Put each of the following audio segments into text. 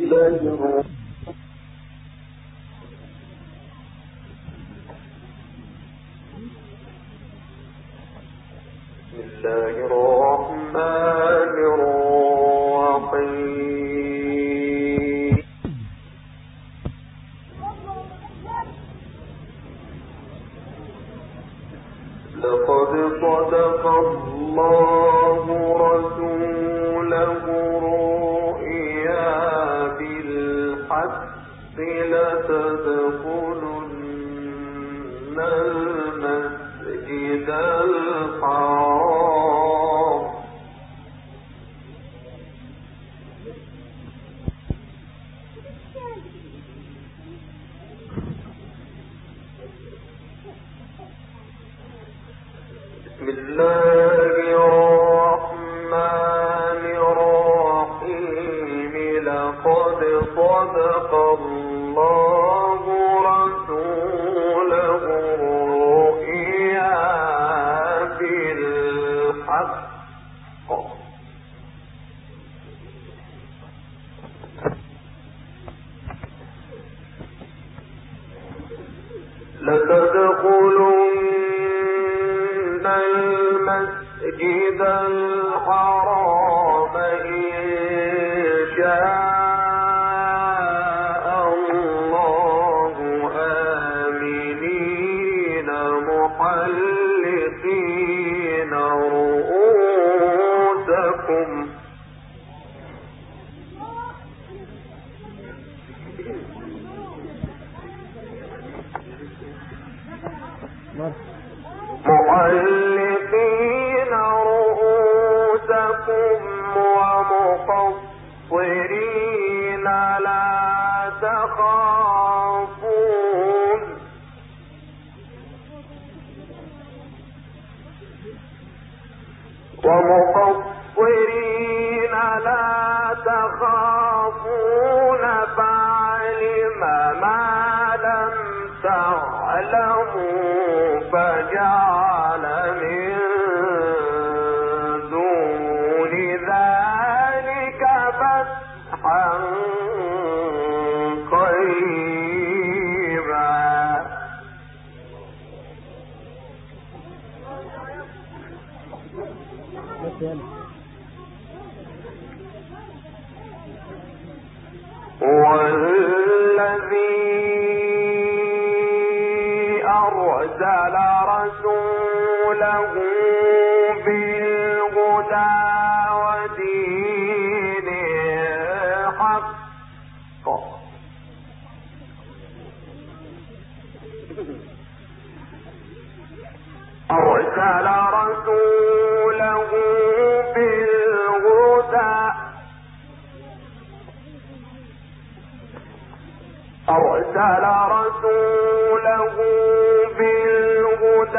إلى جماعة بسم الله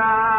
الله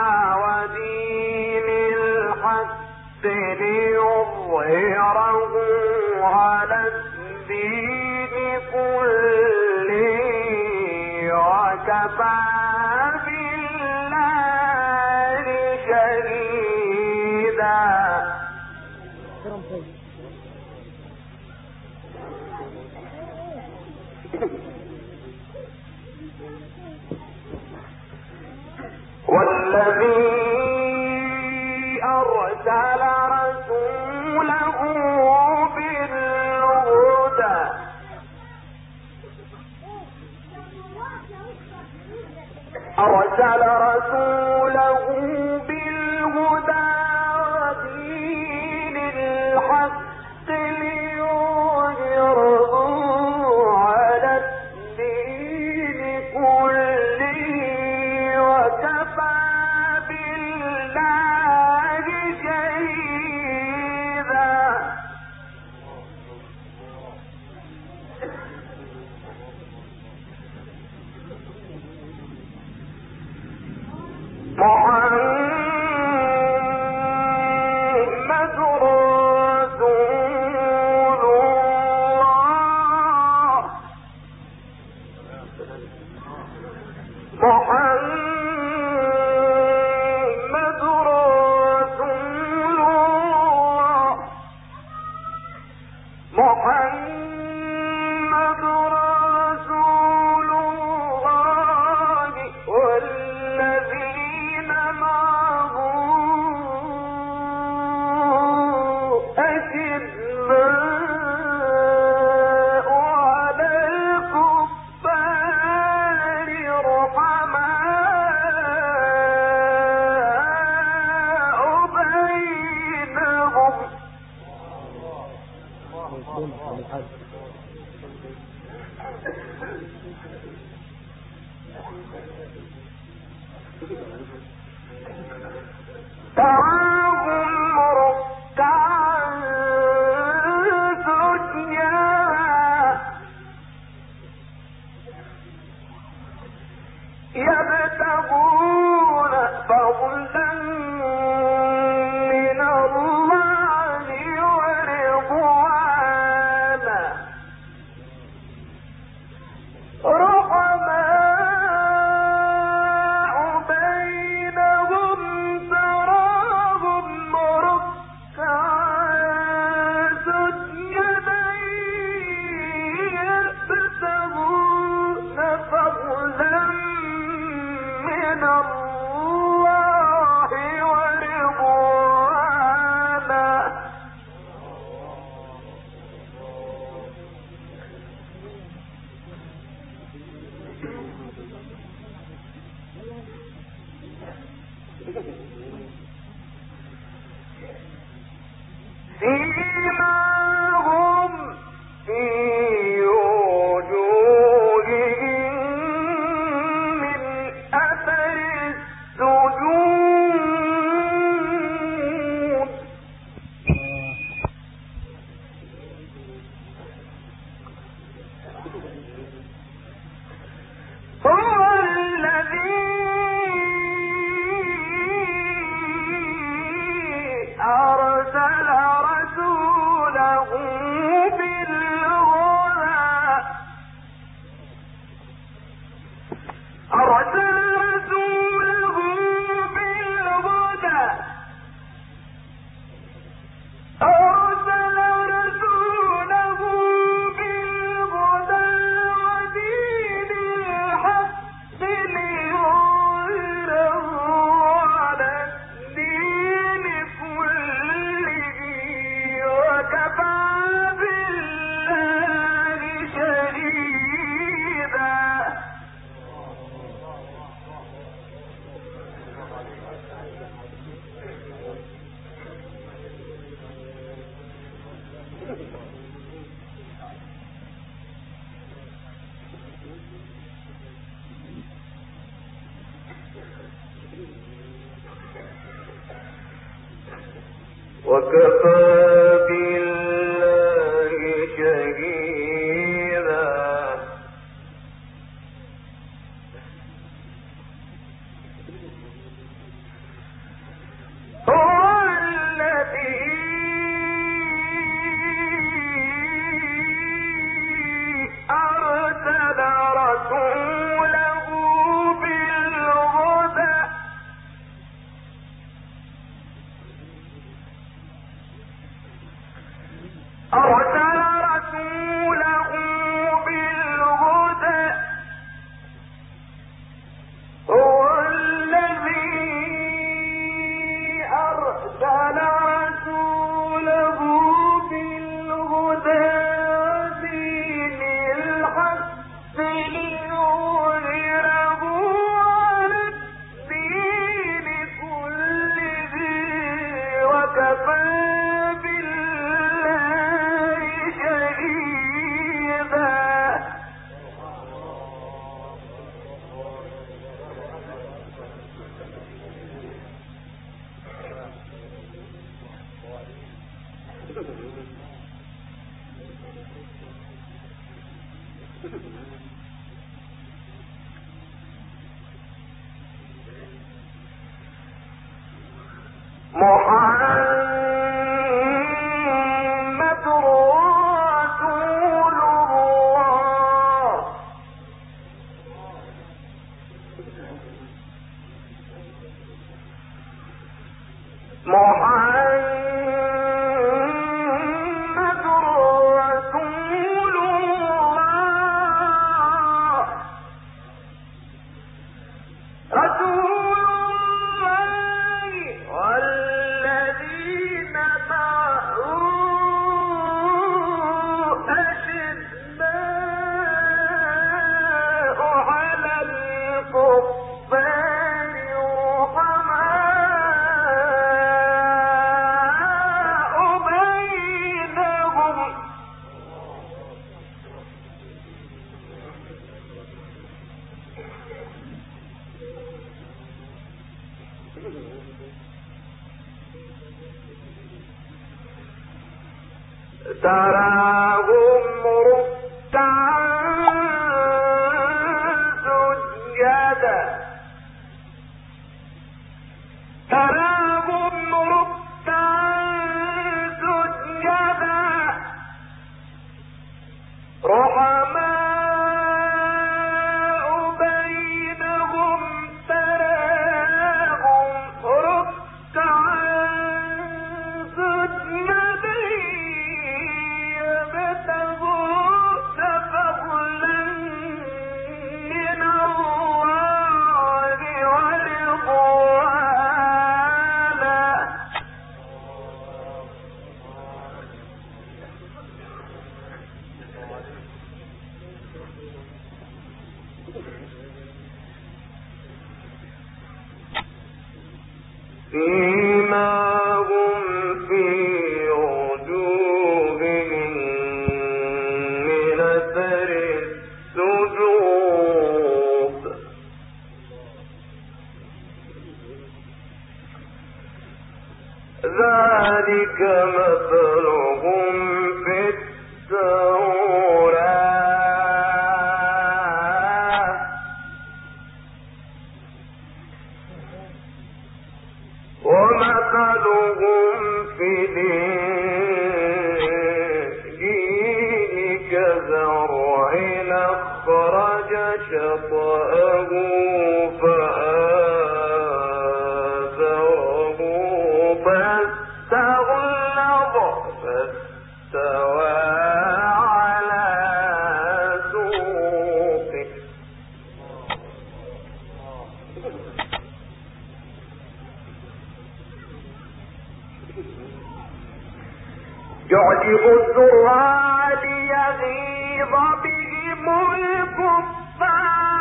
يعجب الزرع ليغيظ بهم الكفار.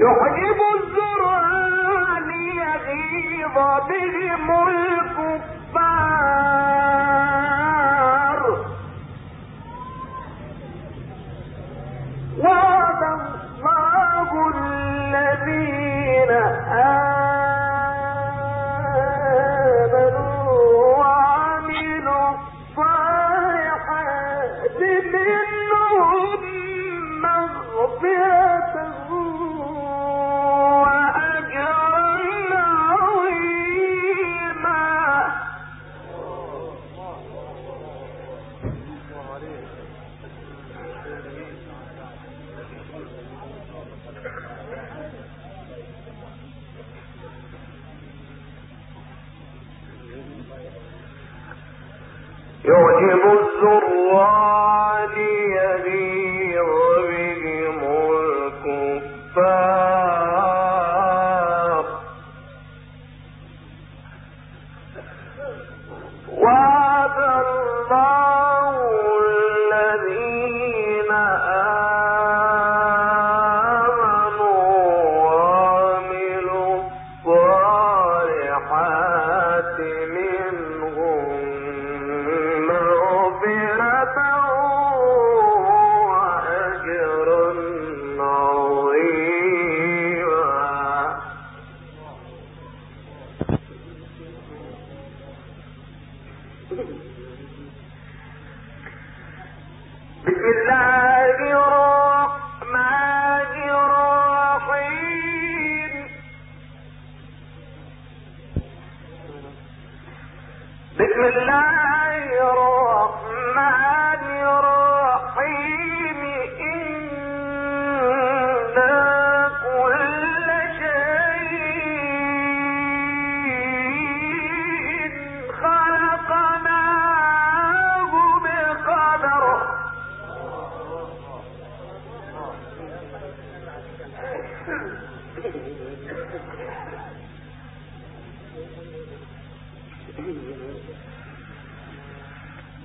يعجب الزرع ليغيظ بهم الكفار يعجب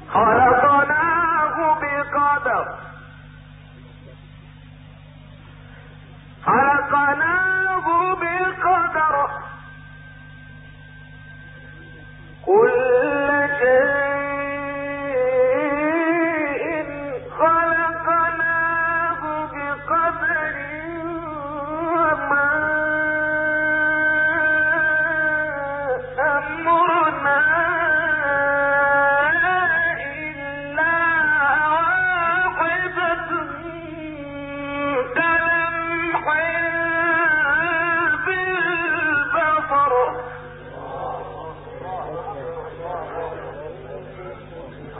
خلقناه بقدر.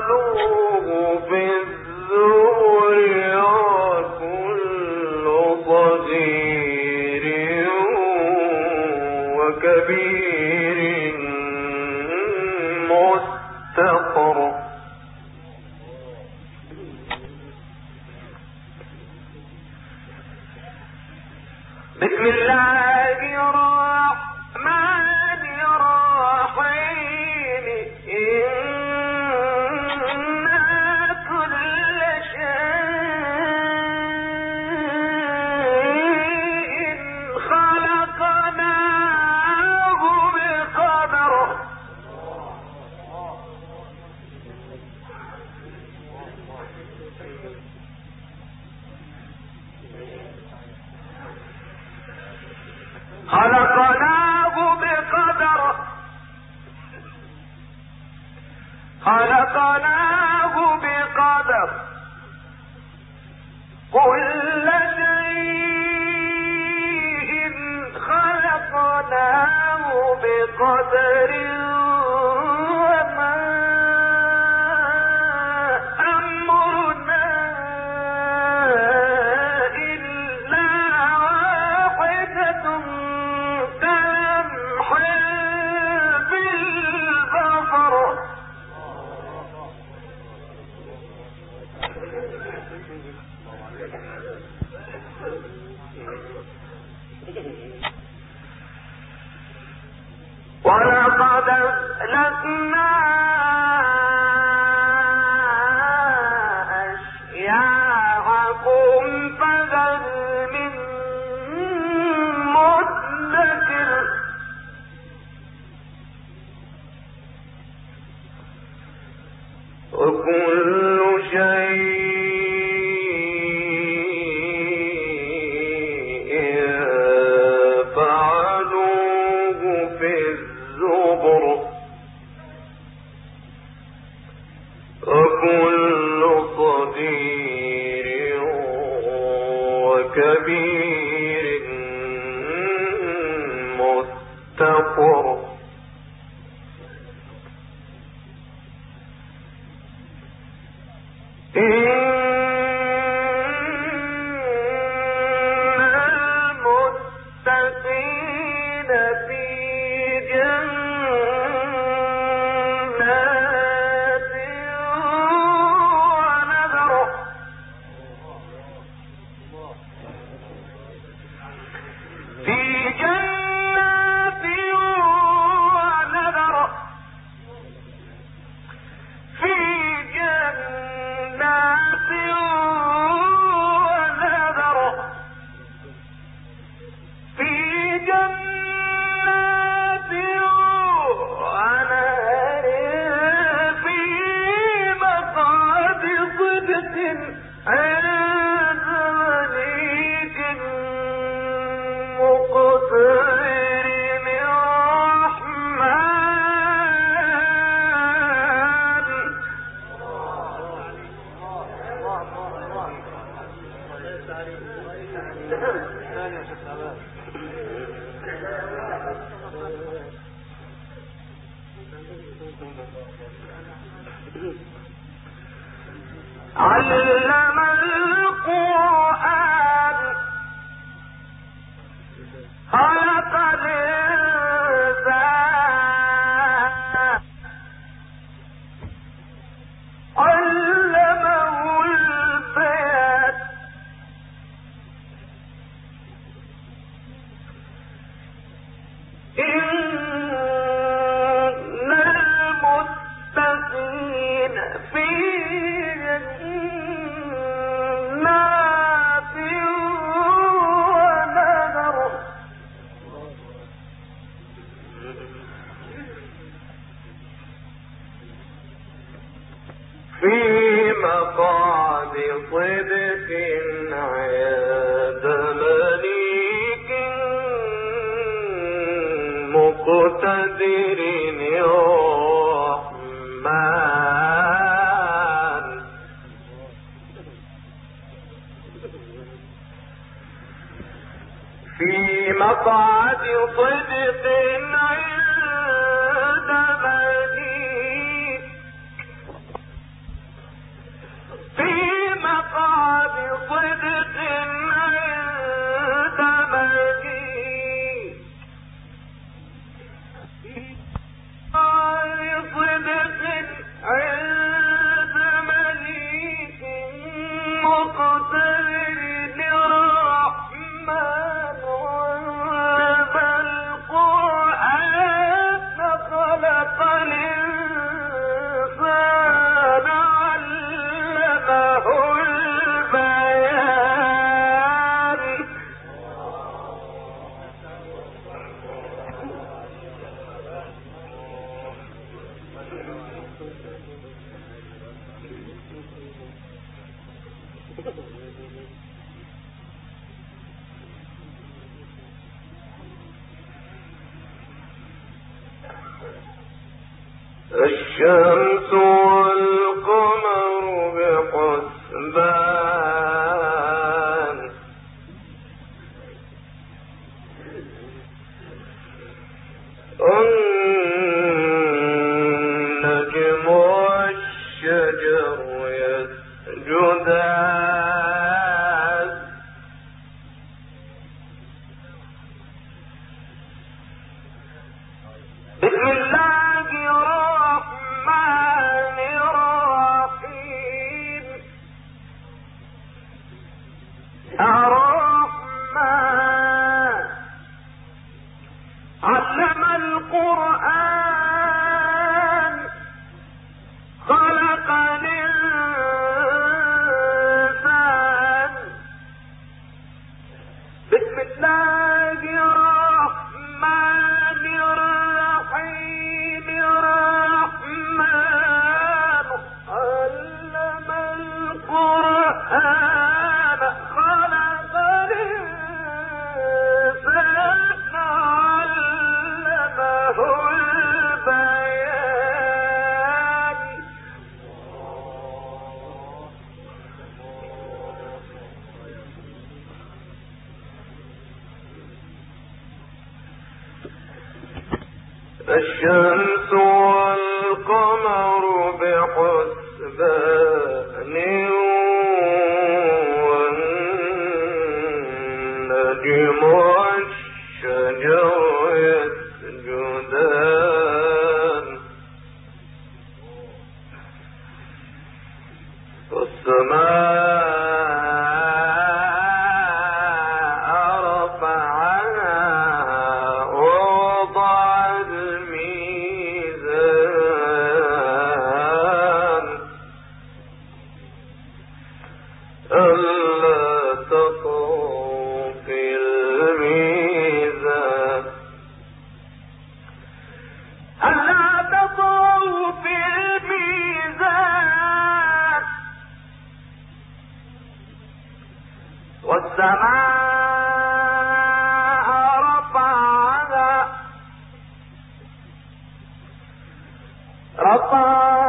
فاعتزلوه في خلقناه بقدر. خلقناه بقدر. كل شيء خلقناه بقدر. قد أهلكنا Eh? الشمس والقمر بحسبان والنجم رفعها